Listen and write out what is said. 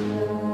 Amen.